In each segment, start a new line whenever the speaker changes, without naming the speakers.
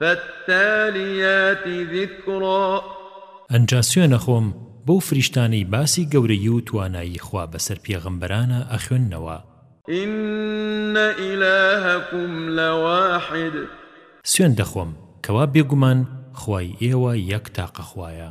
فالتالیات ذکرا
ئنجا سوێنە خۆم بەو فریشتانەی باسی گەورەی و توانایی خوا بەسەر پێغەمبەرانە ئەخوێننەوە.
ان الهکم لواحد.
سوێن دەخۆم کەوا بێگومان خوای ئێوە یەک تاقە خوایە.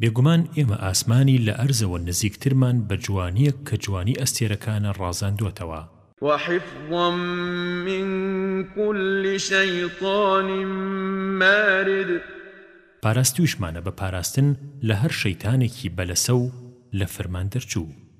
بێگومان ئێمە ئاسمانی لە ئەرزەوە نزیکترمان بە جوانیەک کە جوانی ئەستێرەکانە ڕازاندۆتەوە.
وحفظا من کل شیطان مارد.
پاراستویشمانە بە پاراستن لە هەر شەیتانێکی بەلەسە و لە فرمان دەرچوو.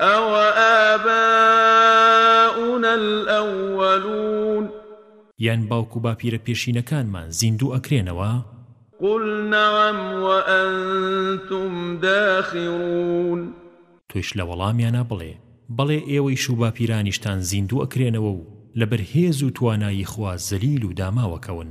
ئەوئاباؤنا الأولون
یان باوک و باپیرە پێشینەکانمان زیندوو ئەکرێنەوە؟
قل نعم وأنتم داخرون
تۆیش لە وەڵامیانا بڵێ، بەڵێ ئێوەیش و باپیرانیشتان زیندوو ئەکرێنەوە و لەبەر هێز و توانایی خوا زەلیل و داماوەکەون.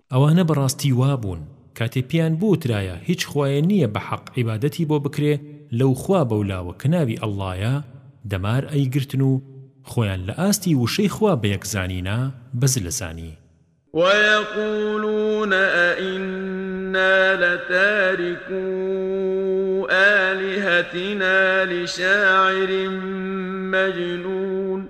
ئەوانە بەڕاستی وابوون کاتێ پێیان بوترایە هیچ خوایە نییە بە حەق عیبادەتی بۆ بکرێ لەو خوا بەولاوە کە ناوی اللەیە دەمار ئەیگرتن و خۆیان لە ئاستی وشەی خوا بەیەک زانینا بە زلە زانی
ويقولون أئنا لتاركو آلهتنا لشاعر مجنون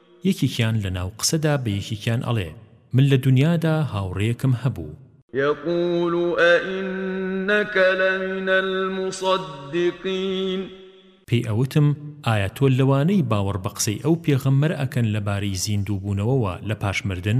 یەکێکیان لە ناو قسەدا بە یەکێکیان ئەڵێ، من لە دونیادا هاوڕێیەکم هەبوو.
یقول ائنک لمن المصدقین.
پێی ئەوتم، ئایا تۆ لەوانەی باوەڕ بە قسەی ئەو پێغەمبەرە ئەکەن لەبارەی زیندووبوونەوەوە لە
پاش مردن؟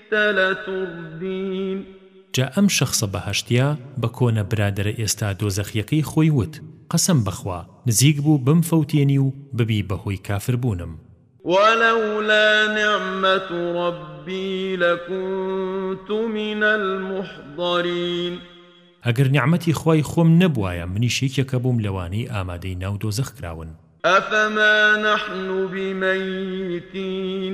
شئت لتردین
جا ئەم شەخسە بەهەشتیە بە کۆنە برادەرە ئێستا دۆزەخیەکەی خۆی وت قەسەم بەخوا نزیک بوو بمفەوتێنی و ببی بە هۆی کافر بوونم.
ولولا نعمت ربی لکنت من المحضرین.
ئەگەر نیعمەتی خوای خۆم نەبوایە منیش یەکێکە بووم لەوانەی ئامادەی ناو دۆزەخ کراون.
افما نحن بمیتین.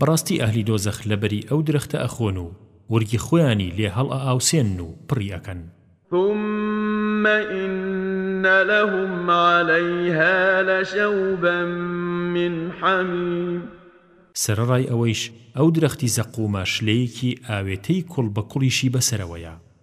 بەڕاستی ئەهلی دۆزەخ لەبەری ئەو درەختە ئەخۆن و ورگی خۆیانی لێ هەڵئاوسێنن و پڕی ئەکەن.
ثم ان لهم علیها لشوبا من حمیم.
سەرەڕای ئەوەیش ئەو درەختی زەقوومە شلەیەکی ئاوێتەی کوڵ بە کوڵیشی بەسەرەوەیە.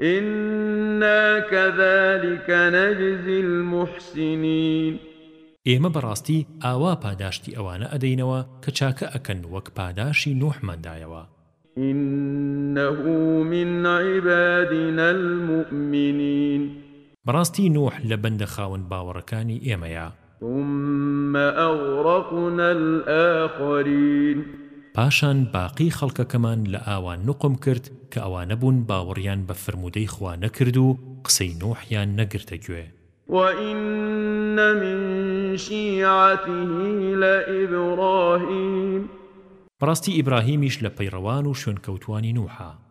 انا کذلک نجزی المحسنین.
ئێمە بەڕاستی ئاوا پاداشتی ئەوانە ئەدەینەوە کە چاکە ئەکەن وەک پاداشی نوحمان
دایەوە. انه من عبادنا المومنین.
بەڕاستی نوح لە بەندە خاوەن باوەڕەکانی ئێمەیە.
ثم اغرقنا الاخرین.
پاشان باقی خەڵکەکەمان لە ئاوان نوقم کرد کە ئەوانە بوون باوەڕیان بە فرموودەی خوا نەکرد و قسەی نوحیان نەگرتە گوێ.
وان من شیعته لابراهیم.
بەڕاستی ئیبراهیمیش لە پەیڕەوان و شوێنکەوتووانی نوحە.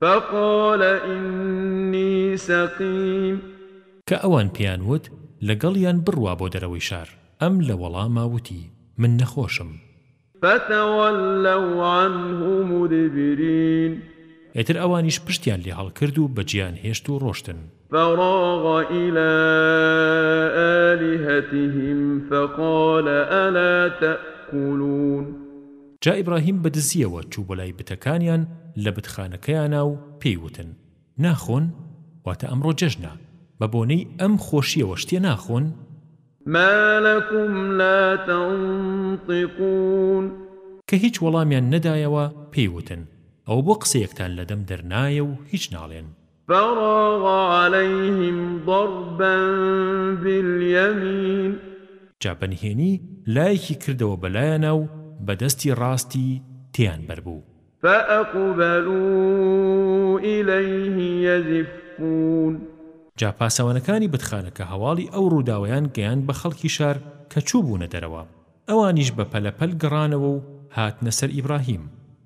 فقال إنی سقیم.
کە ئەوان پێیان وت، لەگەڵیان بڕوا بۆ دەرەوەی شار. ئەم لە وەڵاما وتی، من نەخۆشم.
فتولوا عنه مدبرین.
ئیتر ئەوانیش پشتیان لێ هەڵکرد و بەجێیان هێشت و ڕۆشتن.
فراغ إلی آلهتهم فقال ألا تأکلون
جا ئیبراهیم بە دزییەوە چوو بۆ لای بتەکانیان لە بتخانەکەیانا و پێی وتن، ناخۆن؟ واتە ئەمڕۆ جەژنە، بە بۆنەی ئەم خۆشییەوە شتێ ناخۆن؟
ما لكم لا تنطقون
کە هیچ وەڵامیان نەدایەوە پێی وتن، ئەوە بۆ قسەیەکتان لە دەم دەرنایە و هیچ ناڵێن؟
فراغ علیهم ضربا بالیمین
جا بە نهێنی لایەکی کردەوە بە لایانا و بە دەستی ڕاستی تێیان بەر
بوو. فاقبلوا الیه یزفون.
جا پاسەوانەکانی بتخانەکە هەواڵی ئەو ڕووداوەیان گەیاند بە خەڵکی شار کە چووبوونە دەرەوە، ئەوانیش بە پەلە پەل گەڕانەوە و هاتنە سەر ئیبراهیم.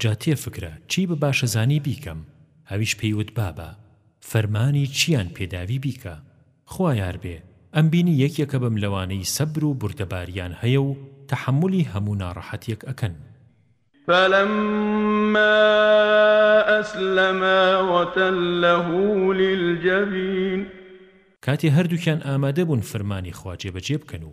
جا تێفکرە چی بە باشەزانی بیکەم ئەویش پێی وت بابە فەرمانی چییان پێداوی بیکە خوا یار بێ ئەمبینی یەکێکە بم لەوانەی سەبر و بوردەباریان هەیە و تەحەمولی هەموو ناڕەحەتیەک ئەکەن.
فلما اسلما وتله للجبین.
کاتێ هەردووکیان ئامادەبوون فرمانی خوا جێبەجێ بکەن و.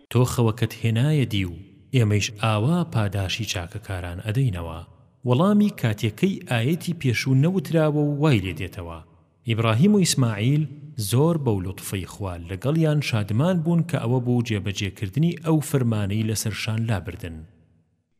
تۆ خەوەکەت هێنایە دی و ئێمەیش ئاوا پاداشی چاکەکاران ئەدەینەوە وەڵامی کاتێکەی ئایەتی پێشوو نەوتراوە و وای لێ دێتەوە ئیبراهیم و ئیسماعیل زۆر بەو لوتفەی خوا لەگەڵیان شادمان بوون کە ئەوە بوو جێبەجێ کردنی ئەو فرمانەی لەسەرشان لابردن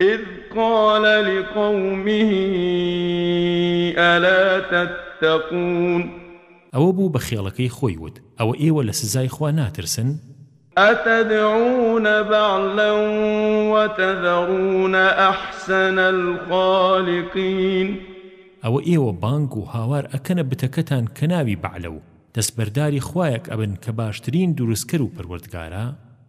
اذ قال لقومه الا تتقون.
ئەوە بوو بە خێڵەکەی خۆی وت، ئەوە ئێوە لە سزای خوا ناترسن؟
اتدعون بعلا وتذرون احسن الخالقین.
ئەوە ئێوە بانگ و هاوار ئەکەنە بتەکەتان کە ناوی بەعلە و دەستبەرداری خوایەک ئەبن کە باشترین دروستکەر و پەروەردگارە؟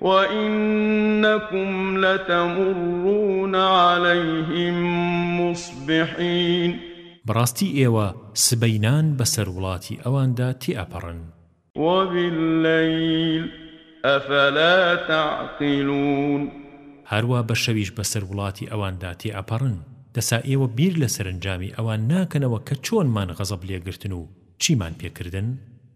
وَئینەکوم لەتەموڕون عەلەیهم موسبحین. بەڕاستی ئێوە سبەینان بەسەر وڵاتی ئەواندا تێئەپەڕن.
وباللیل افلا تعقلون.
هەروا بەشەویش بەسەر وڵاتی ئەواندا تێئەپەڕن، دەسا ئێوە بیر لەسەرنجامی ئەوان ناکەنەوە کە چۆنمان غەزەب لێگرتن و چیمان پێکردن؟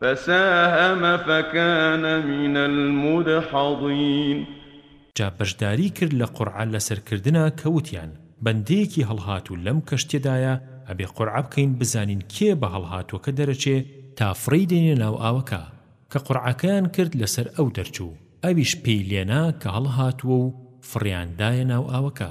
فساهم فکان من المدحضین
جا بەشداری کرد لە قورعە لەسەر کردنا کە وتیان بەندەیەکی هەڵهاتوو لەم کەشتیەدایە ئەبێ قورعە بکەین بزانین کێ بە هەڵهاتووەکە دەرەچێ تا فڕێی دەینە ناو ئاوەکە کە قورعەکەیان کرد لەسەر ئەو دەرچوو ئەویش پێی لێنا کە هەڵهاتووە و فڕیان دایە ناو ئاوەکە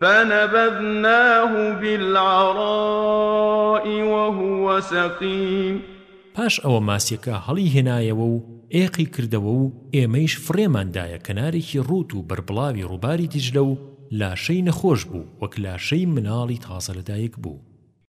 فنبذناه بالعراء وهو سقیم
پاش ئەوە ماسیەکە هەڵی هێنایەوە و ئێقی کردەوە و ئێمەیش فڕێمان دایە کەنارێکی ڕووت و بەربڵاوی ڕووباری دیجلە و لاشەی نەخۆش بوو وەک لاشەی مناڵی تازە لەدایک بوو.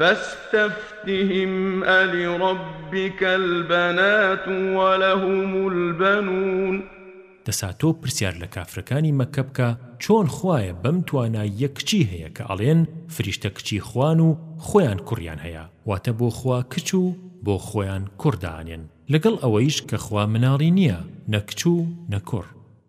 فاستفتهم الیربک البنات ولهم البنون.
دەسا تۆ پرسیار لە کافرەکانی مەککە بکە چۆن خوایە بەم تواناییە کچی هەیە کە ئەڵێن فریشتە کچی خوان و خۆیان کوڕیان هەیە واتە بۆ خوا کچ و بۆ خۆیان کوڕ دائەنێن لەگەڵ ئەوەیش کە خوا مناڵی نیە نە کچ و
نە کوڕ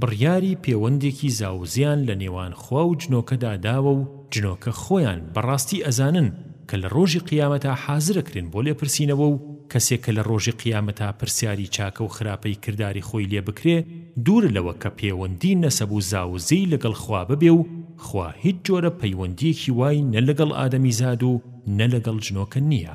بڕیاری پێوەندێکی زاوزێیان لە نێوان خوا و جنۆکەدا داوە و جنۆکە خۆیان بە ڕاستی ئەزانن کە لە ڕۆژی قیامەتا حازرەکرێن بۆ لێپرسینەوە و کەسێ کە لە ڕۆژی قیامەتا پرسیاری چاکە و خراپەی کرداری خۆی لێ بکرێ دوورە لەوە کە پێوەندی نەسەب و زاوزێی لەگەڵ خوا ببێ و خوا هیچ جۆرە پەیوەندیەکی وای نە لەگەڵ ئادەمیزاد و نە لەگەڵ جنۆکە نییە.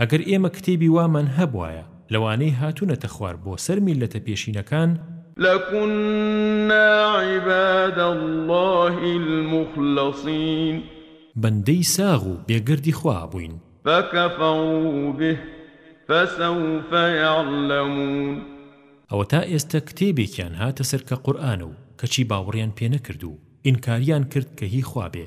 ئەگەر ئێمە کتێبی وامان هەبوایە لەوانەی هاتونەتە خوار بۆ سەر میللەتە پێشینەکان،
لکنا عباد اللە المخلصین.
بەندەی ساغ و بێگەردی خوا ئەبوین.
فکفروا به فسوف یعلمون.
ئەوە تا ئێستە کتێبێکیان هاتە سەر کە قورئانە و کەچی باوەڕیان پێ نەکرد و ئینکاریان کرد کە هی خوا
بێ.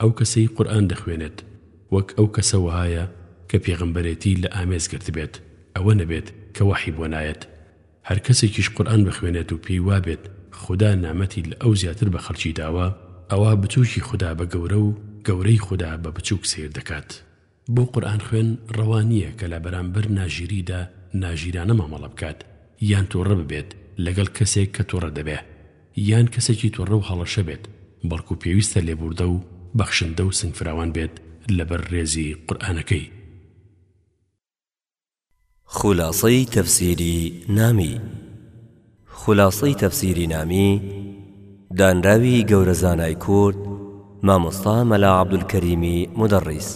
ئەو کەسەی قورئان دەخوێنێت وەک ئەو کەسە وەهایە کە پێغەمبەرێتی لە ئامێز گرتبێت ئەوە نەبێت کە وەحی بۆ نایەت هەر کەسێکیش قورئان بخوێنێت و پێی وابێت خودا نامەتی لە ئەو زیاتر بە خەڵکی داوە ئەوا بچووکی خودا بە گەورە و گەورەی خودا بە بچووک سەیر دەکات. بۆ قورئان خوێن ڕەوا نییە کە لە بەرامبەر ناژیریدا ناژیرانە مامەڵە بکات یان توڕە ببێت لەگەڵ کەسێک کە توڕە دەبێ یان کەسێکی توڕە و هەڵەشە بێت بەڵکو پێویستە لێبووردە و بەخشندە و سنگفراوان بێت لەبەر ڕێزی قورئانەکەی.
خولاسەی تەفسیری نامی خولاسەی تەفسیری نامی دانراوی گەورە زانای کورد مامۆستا مەلا عەبدولکەریمی مودەڕیس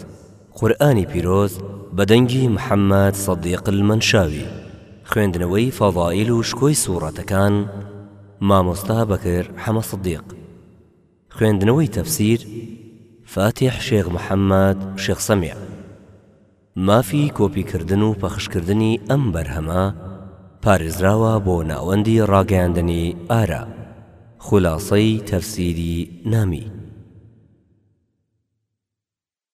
قورئانی پیرۆز بە دەنگی محەممەد سەدیق المەنشاوی خوێندنەوەی فەزائیل و شکۆی سوڕەتەکان مامۆستا بەکر حەمە سدیق. خوێندنەوەی تەفسیر فاتیح شێخ محەممەد شێخ سەمیع. مافی کۆپیکردن و پەخشکردنی ئەم بەرهەمە پارێزراوە بۆ ناوەندی ڕاگەیاندنی ئارا، خولاسەی تەفسیری نامی.